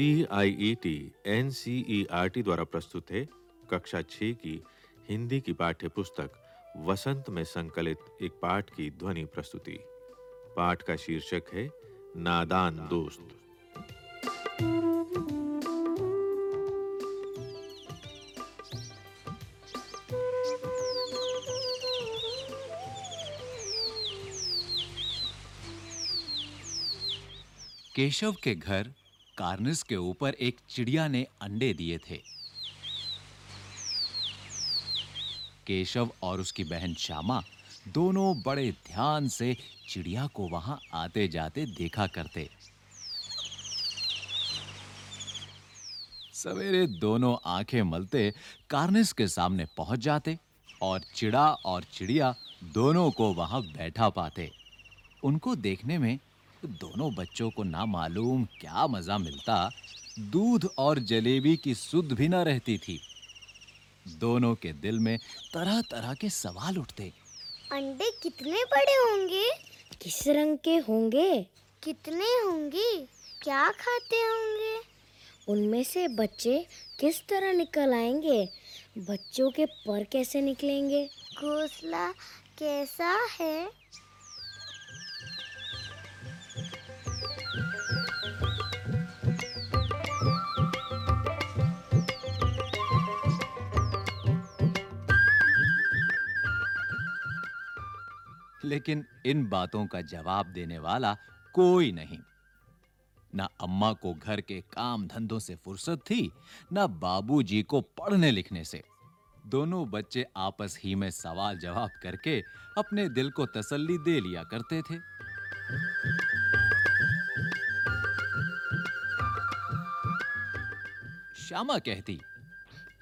C I E T N C E R T द्वारा प्रस्तुत है कक्षा 6 की हिंदी की पाठ्य पुस्तक वसंत में संकलित एक पाठ की ध्वनि प्रस्तुति। पाठ का शीर्षक है, नादान दोस्त। केशव के घर कार्निस के ऊपर एक चिड़िया ने अंडे दिए थे। केशव और उसकी बहन श्यामा दोनों बड़े ध्यान से चिड़िया को वहाँ आते जाते देखा करते। सवेरे दोनों आँखें मलते कार्निस के सामने पहुँच जाते और चिड़ा और चिड़िया दोनों को वहाँ बैठा पाते। उनको देखने में दोनों बच्चों को ना मालूम क्या मज़ा मिलता दूध और जलेबी की सुध भी ना रहती थी। दोनों के दिल में तरह-तरह के सवाल उठते। अंडे कितने बड़े होंगे? किस रंग के होंगे? कितने होंगे? क्या खाते होंगे? उनमें से बच्चे किस तरह निकल आएँगे? बच्चों के पर कैसे निकलेंगे? घोंसला कैसा है? लेकिन इन बातों का जवाब देने वाला कोई नहीं। ना अम्मा को घर के काम धंधों से फुर्सत थी, ना बाबूजी को पढ़ने लिखने से। दोनों बच्चे आपस ही में सवाल जवाब करके अपने दिल को तसल्ली दे लिया करते थे। श्यामा कहती,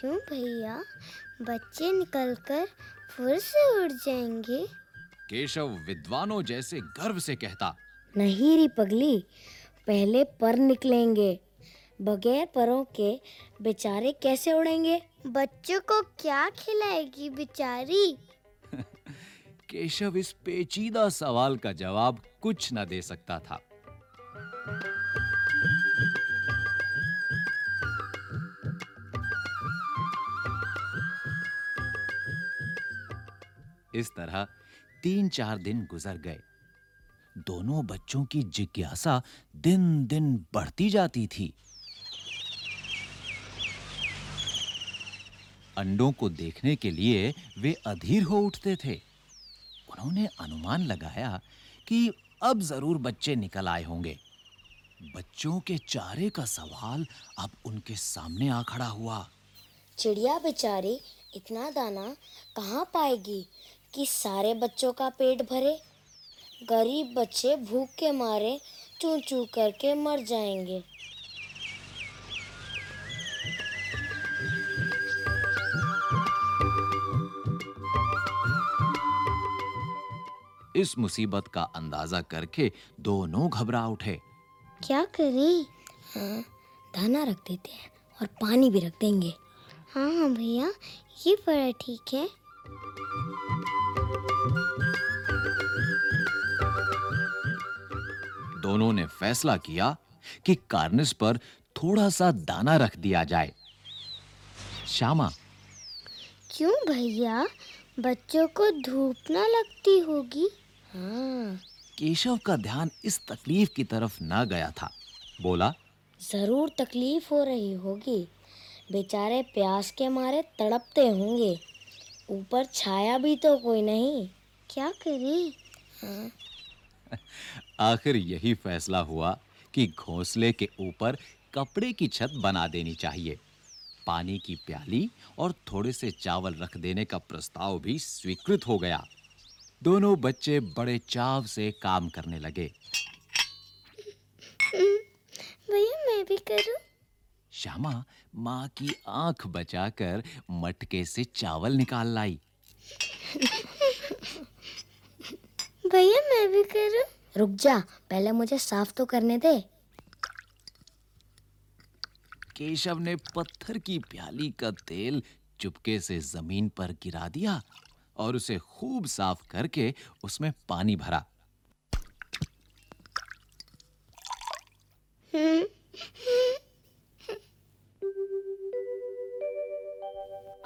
क्यों भैया? बच्चे निकलकर फिर से उड़ जाएँगे। केशव विद्वानों जैसे गर्व से कहता नहीं री पगली पहले पर निकलेंगे बगैर परों के बेचारे कैसे उड़ेंगे? बच्चों को क्या खिलाएगी बेचारी? केशव इस पेचीदा सवाल का जवाब कुछ न दे सकता था। इस तरह तीन चार दिन गुजर गए। दोनों बच्चों की जिज्ञासा दिन दिन बढ़ती जाती थी। अंडों को देखने के लिए वे अधीर हो उठते थे। उन्होंने अनुमान लगाया कि अब ज़रूर बच्चे निकल आए होंगे। बच्चों के चारे का सवाल अब उनके सामने आ खड़ा हुआ। चिड़िया बेचारी, इतना दाना कहाँ पाएगी? कि सारे बच्चों का पेट भरे गरीब बच्चे भूख के मारे चू चू करके मर जाएँगे। इस मुसीबत का अंदाज़ा करके दोनों घबरा उठे। क्या करें? हाँ दाना रख देते हैं और पानी भी रख देंगे। हाँ हाँ भैया ये बड़ा ठीक है। दोनों ने फैसला किया कि कार्निस पर थोड़ा सा दाना रख दिया जाए। श्यामा। क्यों भैया? बच्चों को धूप ना लगती होगी। हाँ। केशव का ध्यान इस तकलीफ़ की तरफ़ न गया था। बोला ज़रूर तकलीफ़ हो रही होगी। बेचारे प्यास के मारे तड़पते होंगे। ऊपर छाया भी तो कोई नहीं। क्या करें? हाँ। आखिर यही फैसला हुआ कि घोंसले के ऊपर कपड़े की छत बना देनी चाहिए। पानी की प्याली और थोड़े से चावल रख देने का प्रस्ताव भी स्वीकृत हो गया। दोनों बच्चे बड़े चाव से काम करने लगे। भैया मैं भी करूँ? श्यामा माँ की आँख बचाकर मटके से चावल निकाल लाई। भैया मैं भी करूँ? रुक जा पहले मुझे साफ़ तो करने दे। केशव ने पत्थर की प्याली का तेल चुपके से ज़मीन पर गिरा दिया और उसे खूब साफ़ करके उसमें पानी भरा।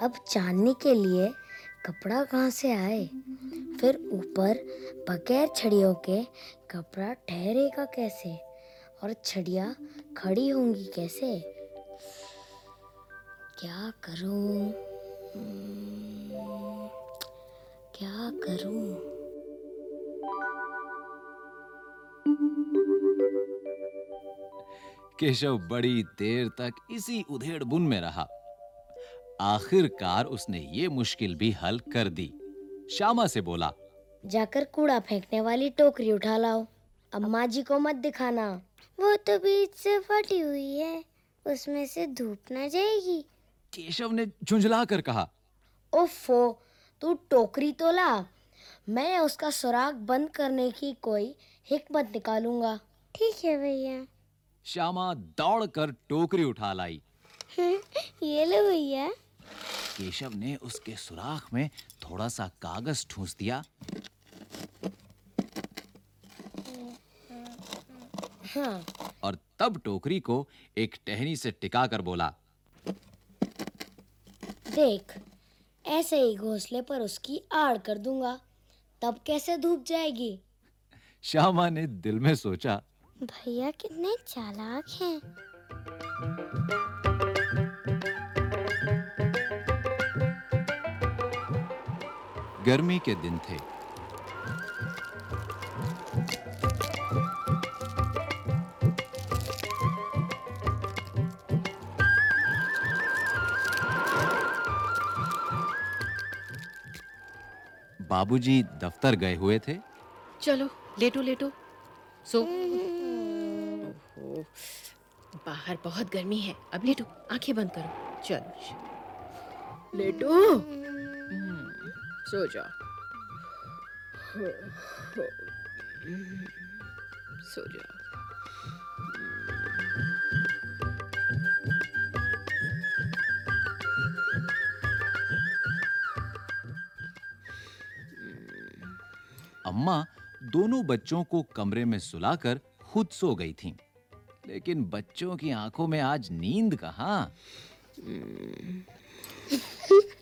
अब जानने के लिए कपड़ा कहाँ से आए? फिर ऊपर बगैर छड़ियों के कपड़ा ठहरेगा कैसे? और छड़िया खड़ी होंगी कैसे? क्या करूँ? क्या करूँ? केशव बड़ी देर तक इसी उधेड़ बुन में रहा। आखिरकार उसने ये मुश्किल भी हल कर दी। श्यामा से बोला जाकर कूड़ा फेंकने वाली टोकरी उठा लाओ। अम्मा जी को मत दिखाना। वो तो बीच से फटी हुई है उसमें से धूप ना जाएगी। केशव ने झुंझला कर कहा ओफो तू टोकरी तो ला। मैं उसका सुराग बंद करने की कोई हिकमत निकालूँगा। ठीक है भैया। श्यामा दौड़कर टोकरी उठा लाई। ये लो भैया। केशव ने उसके सुराख में थोड़ा सा कागज़ ठूंस दिया। हाँ। और तब टोकरी को एक टहनी से टिका कर बोला। देख ऐसे ही घोंसले पर उसकी आड़ कर दूँगा तब कैसे धूप जाएगी? श्यामा ने दिल में सोचा। भैया कितने चालाक हैं। गर्मी के दिन थे। बाबूजी दफ्तर गए हुए थे। चलो लेटो लेटो। सो। बाहर बहुत गर्मी है। अब लेटो आँखें बंद करो। चलो लेटो। हम्म, सो जाओ सो जाओ अम्मा दोनों बच्चों को कमरे में सुलाकर खुद सो गई थीं। लेकिन बच्चों की आँखों में आज नींद कहाँ?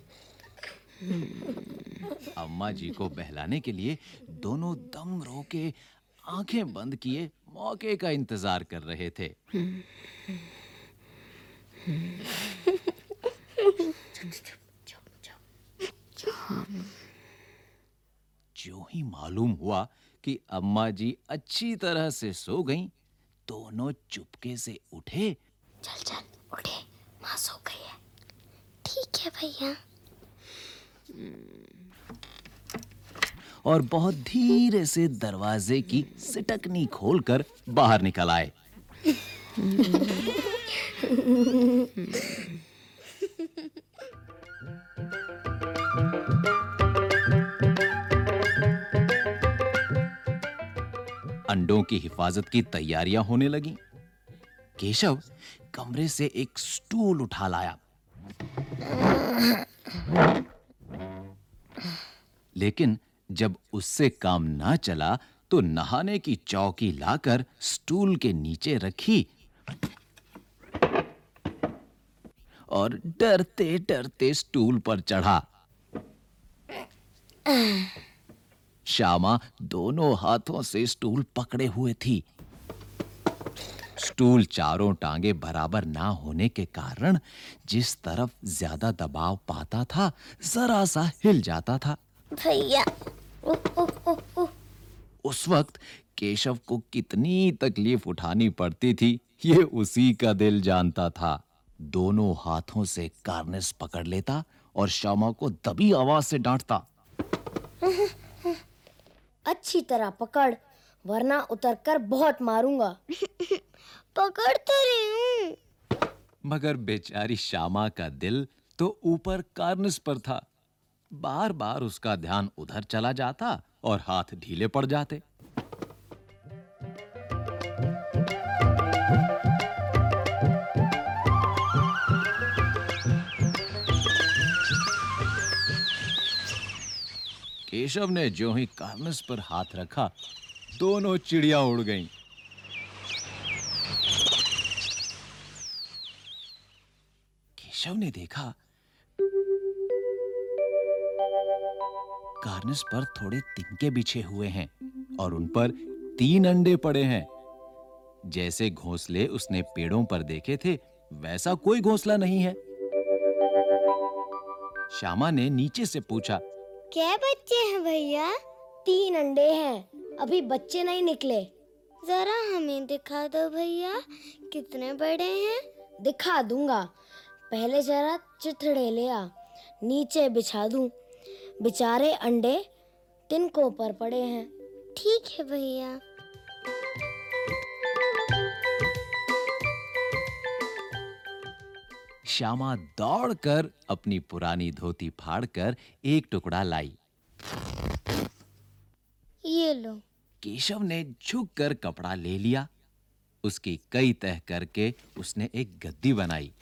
अम्मा जी को बहलाने के लिए दोनों दम रोके आँखें बंद किए मौके का इंतज़ार कर रहे थे। जो ही मालूम हुआ कि अम्मा जी अच्छी तरह से सो गईं, दोनों चुपके से उठे। चल चल उठे। माँ सो गई है। ठीक है भैया। और बहुत धीरे से दरवाजे की सिटकनी खोलकर बाहर निकल आए। अंडों की हिफाजत की तैयारियाँ होने लगी। केशव कमरे से एक स्टूल उठा लाया। लेकिन जब उससे काम ना चला तो नहाने की चौकी लाकर स्टूल के नीचे रखी। और डरते डरते स्टूल पर चढ़ा। श्यामा दोनों हाथों से स्टूल पकड़े हुए थी। स्टूल चारों टांगे बराबर ना होने के कारण जिस तरफ़ ज़्यादा दबाव पाता था, जरा सा हिल जाता था। भैया। उस वक्त केशव को कितनी तकलीफ़ उठानी पड़ती थी ये उसी का दिल जानता था। दोनों हाथों से कार्निस पकड़ लेता और श्यामा को दबी आवाज़ से डांटता। अच्छी तरह पकड़ वरना उतरकर बहुत मारूँगा। पकड़ तो रही हूँ। मगर बेचारी श्यामा का दिल तो ऊपर कार्निस पर था। बार बार उसका ध्यान उधर चला जाता और हाथ ढीले पड़ जाते केशव ने जो ही कार्निस पर हाथ रखा, दोनों चिड़िया उड़ गईं। केशव ने देखा कार्निस पर थोड़े तिनके बिछे हुए हैं और उन पर तीन अंडे पड़े हैं। जैसे घोंसले उसने पेड़ों पर देखे थे, वैसा कोई घोंसला नहीं है। श्यामा ने नीचे से पूछा, क्या बच्चे हैं भैया? तीन अंडे हैं। अभी बच्चे नहीं निकले। जरा हमें दिखा दो भैया, कितने बड़े हैं? दिखा दूँगा। पहले जरा चिथड़े ले आ। नीचे बिछा दूँ। बेचारे अंडे तिनकों पर पड़े हैं। ठीक है भैया। श्यामा दौड़कर अपनी पुरानी धोती फाड़कर एक टुकड़ा लाई। ये लो। केशव ने झुककर कपड़ा ले लिया। उसकी कई तह करके उसने एक गद्दी बनाई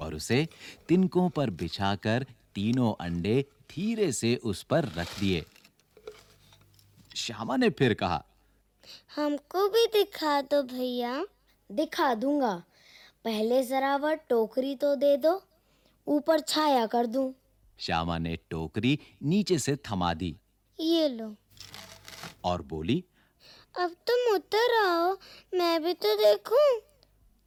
और उसे तिनकों पर बिछाकर तीनों अंडे धीरे से उस पर रख दिए। श्यामा ने फिर कहा हमको भी दिखा दो भैया। दिखा दूँगा। पहले जरा वह टोकरी तो दे दो ऊपर छाया कर दूँ। श्यामा ने टोकरी नीचे से थमा दी। ये लो। और बोली अब तुम उतर आओ मैं भी तो देखूँ।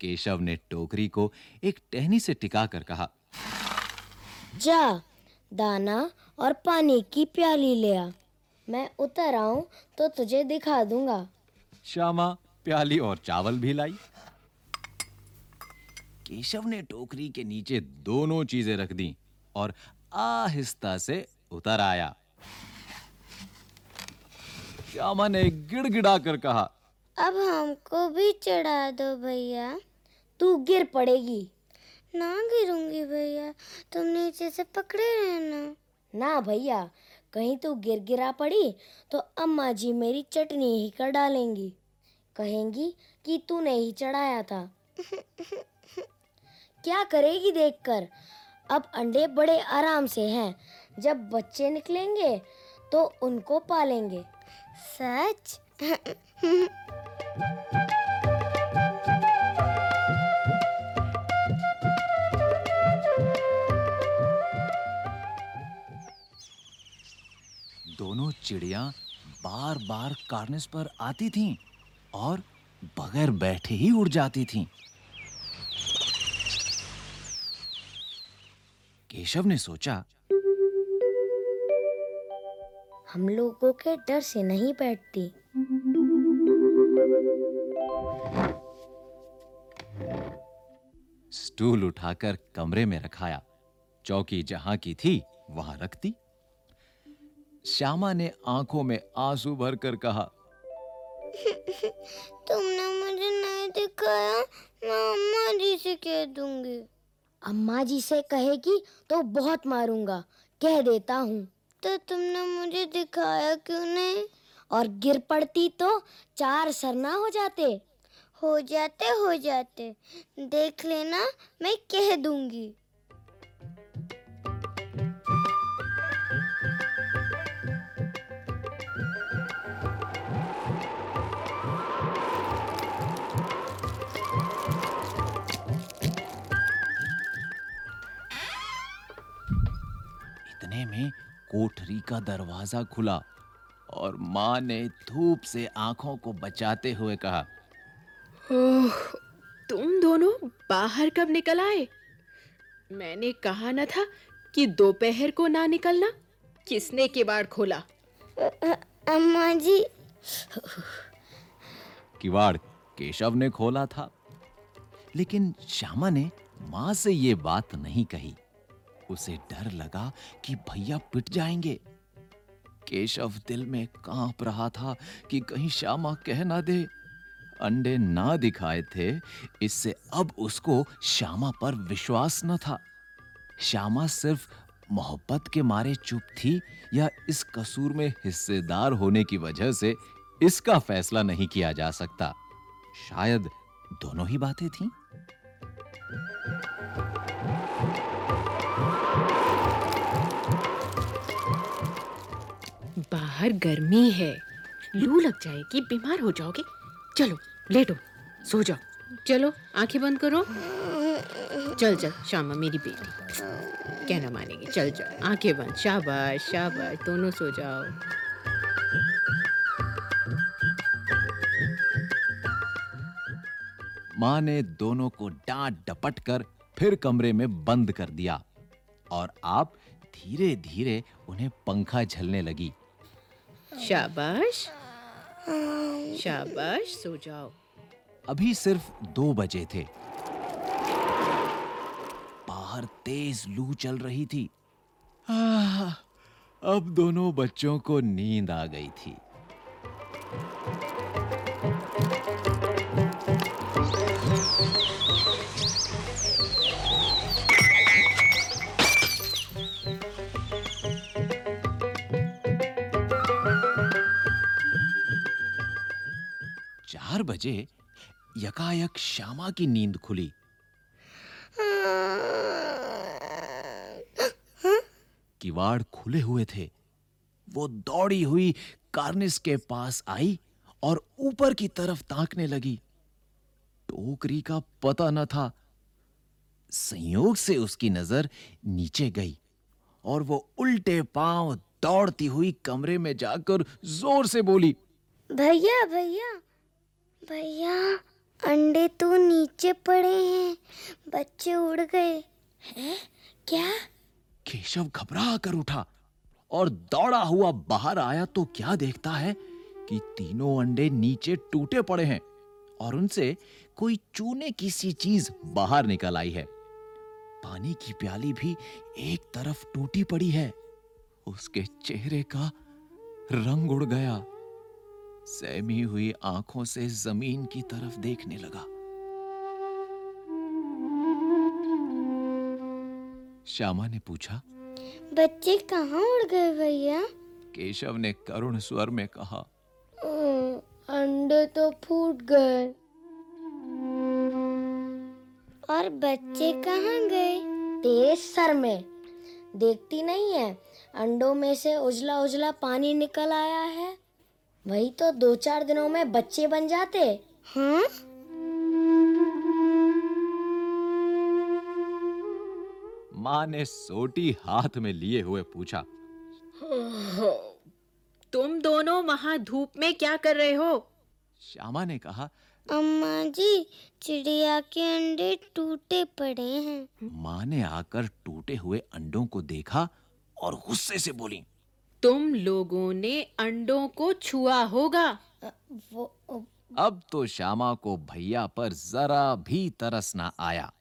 केशव ने टोकरी को एक टहनी से टिकाकर कहा जा। दाना और पानी की प्याली ले आ। मैं उतर आऊँ तो तुझे दिखा दूँगा। श्यामा प्याली और चावल भी लाई। केशव ने टोकरी के नीचे दोनों चीज़ें रख दी और आहिस्ता से उतर आया। श्यामा ने गिड़गिड़ा कर कहा अब हमको भी चढ़ा दो भैया तू गिर पड़ेगी। ना गिरूँगी भैया तुम नीचे से पकड़े रहना। ना भैया कहीं तू गिर गिरा पड़ी तो अम्मा जी मेरी चटनी ही कर डालेंगी। कहेंगी कि तूने ही चढ़ाया था। क्या करेगी देखकर? अब अंडे बड़े आराम से हैं। जब बच्चे निकलेंगे तो उनको पालेंगे। सच? चिड़िया बार बार कार्निस पर आती थीं और बगैर बैठे ही उड़ जाती थीं। केशव ने सोचा हम लोगों के डर से नहीं बैठती। स्टूल उठाकर कमरे में रखाया। चौकी जहाँ की थी वहाँ रख दी। श्यामा ने आँखों में आँसू भरकर कहा तुमने मुझे नहीं दिखाया मैं अम्मा जी से कह दूँगी। अम्मा जी से कहेगी तो बहुत मारूँगा कह देता हूँ। तो तुमने मुझे दिखाया क्यों नहीं? और गिर पड़ती तो चार सरना हो जाते। हो जाते हो जाते। देख लेना मैं कह दूँगी। में कोठरी का दरवाज़ा खुला और माँ ने धूप से आँखों को बचाते हुए कहा ओह तुम दोनों बाहर कब निकल आए? मैंने कहा न था कि दोपहर को ना निकलना। किसने किवाड़ खोला? अम्मा जी। किवाड़ केशव ने खोला था लेकिन श्यामा ने माँ से ये बात नहीं कही। उसे डर लगा कि भैया पिट जाएँगे। केशव दिल में काँप रहा था कि कहीं श्यामा कह ना दे। अंडे ना दिखाए थे, इससे अब उसको श्यामा पर विश्वास न था। श्यामा सिर्फ़ मोहब्बत के मारे चुप थी या इस कसूर में हिस्सेदार होने की वजह से इसका फैसला नहीं किया जा सकता। शायद दोनों ही बातें थीं। बाहर गर्मी है। लू लग जाएगी, बीमार हो जाओगे। चलो, लेटो, सो जाओ। चलो, आँखें बंद करो। चल चल, श्यामा, मेरी बेटी। कहना मानेंगे, चल चल। आँखें बंद, शाबाश शाबाश, दोनों सो जाओ। माँ ने दोनों को डांट डपट कर फिर कमरे में बंद कर दिया और आप धीरे धीरे उन्हें पंखा झलने लगी। शाबाश। शाबाश सो जाओ। अभी सिर्फ़ दो बजे थे। बाहर तेज लू चल रही थी। आह, अब दोनों बच्चों को नींद आ गई थी। चार बजे यकायक श्यामा की नींद खुली। किवाड़ खुले हुए थे। वो दौड़ी हुई कार्निस के पास आई और ऊपर की तरफ़ ताकने लगी। टोकरी का पता न था। संयोग से उसकी नज़र नीचे गई और वो उल्टे पाँव दौड़ती हुई कमरे में जाकर ज़ोर से बोली, भैया भैया भैया, अंडे तो नीचे पड़े हैं। बच्चे उड़ गए। हैं? क्या? केशव घबरा कर उठा और दौड़ा हुआ बाहर आया तो क्या देखता है कि तीनों अंडे नीचे टूटे पड़े हैं और उनसे कोई चूने की सी चीज़ बाहर निकल आई है। पानी की प्याली भी एक तरफ़ टूटी पड़ी है। उसके चेहरे का रंग उड़ गया। सहमी हुई आँखों से ज़मीन की तरफ़ देखने लगा। श्यामा ने पूछा बच्चे कहाँ उड़ गए भैया? केशव ने करुण स्वर में कहा अंडे तो फूट गए। और बच्चे कहाँ गए? तेज सर में। देखती नहीं है। अंडों में से उजला उजला पानी निकल आया है। वही तो दो चार दिनों में बच्चे बन जाते। हाँ? माँ ने सोटी हाथ में लिए हुए पूछा तुम दोनों वहाँ धूप में क्या कर रहे हो? श्यामा ने कहा अम्मा जी चिड़िया के अंडे टूटे पड़े हैं। माँ ने आकर टूटे हुए अंडों को देखा और गुस्से से बोली तुम लोगों ने अंडों को छुआ होगा। वो अब तो श्यामा को भैया पर जरा भी तरस ना आया।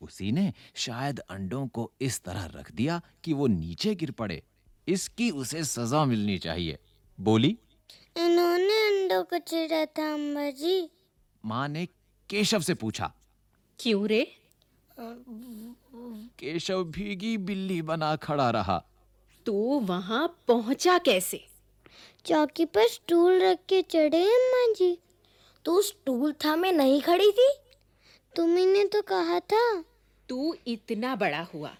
उसी ने शायद अंडों को इस तरह रख दिया कि वो नीचे गिर पड़े। इसकी उसे सजा मिलनी चाहिए। बोली। इन्होंने अंडों को चिड़ा था अम्मा जी। माँ ने केशव से पूछा। क्यों रे? केशव भीगी बिल्ली बना खड़ा रहा। तू वहाँ पहुँचा कैसे? चौकी पर स्टूल रख के चढ़े अम्मा जी। तू स्टूल था में नहीं खड़ी थी? तुम्ही ने तो कहा था। तू इतना बड़ा हुआ।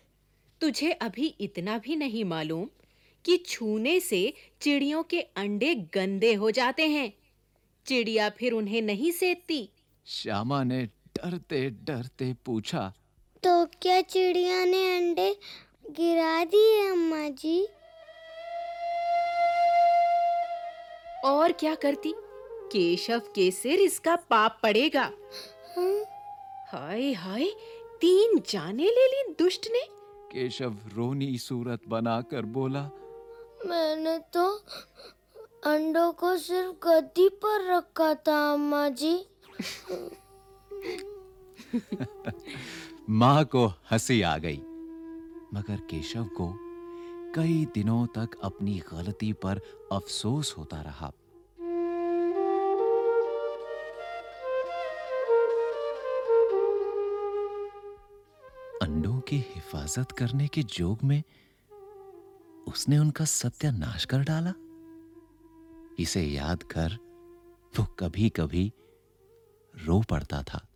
तुझे अभी इतना भी नहीं मालूम कि छूने से चिड़ियों के अंडे गंदे हो जाते हैं। चिड़िया फिर उन्हें नहीं सेतती। श्यामा ने डरते डरते पूछा तो क्या चिड़िया ने अंडे गिरा दिए अम्मा जी। और क्या करती? केशव के सिर इसका पाप पड़ेगा। हाय हाय तीन जाने ले ली दुष्ट ने। केशव रोनी सूरत बनाकर बोला मैंने तो अंडों को सिर्फ़ गद्दी पर रखा था अम्मा जी। माँ को हँसी आ गई। मगर केशव को कई दिनों तक अपनी गलती पर अफसोस होता रहा। अंडों की हिफाजत करने के जोग में उसने उनका सत्यानाश कर डाला। इसे याद कर वो कभी कभी रो पड़ता था।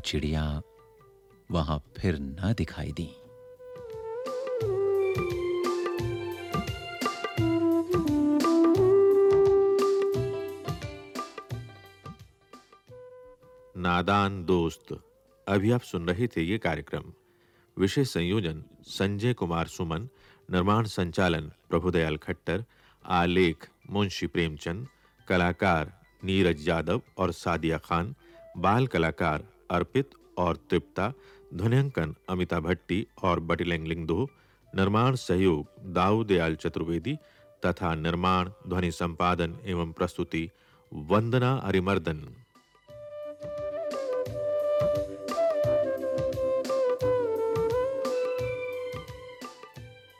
चिड़िया वहाँ फिर न दिखाई दी। नादान दोस्त, अभी आप सुन रहे थे ये कार्यक्रम। विशेष संयोजन, संजय कुमार सुमन, निर्माण संचालन, प्रभुदयाल खट्टर, आलेख, मुंशी प्रेमचंद, कलाकार नीरज यादव और सादिया खान, बाल कलाकार अर्पित और तृप्ता ध्वनियांकन अमिता भट्टी और बटिलेंगलिंग दो निर्माण सहयोग दाऊ दयाल चतुर्वेदी तथा निर्माण, ध्वनि संपादन एवं प्रस्तुति, वंदना अरिमर्दन।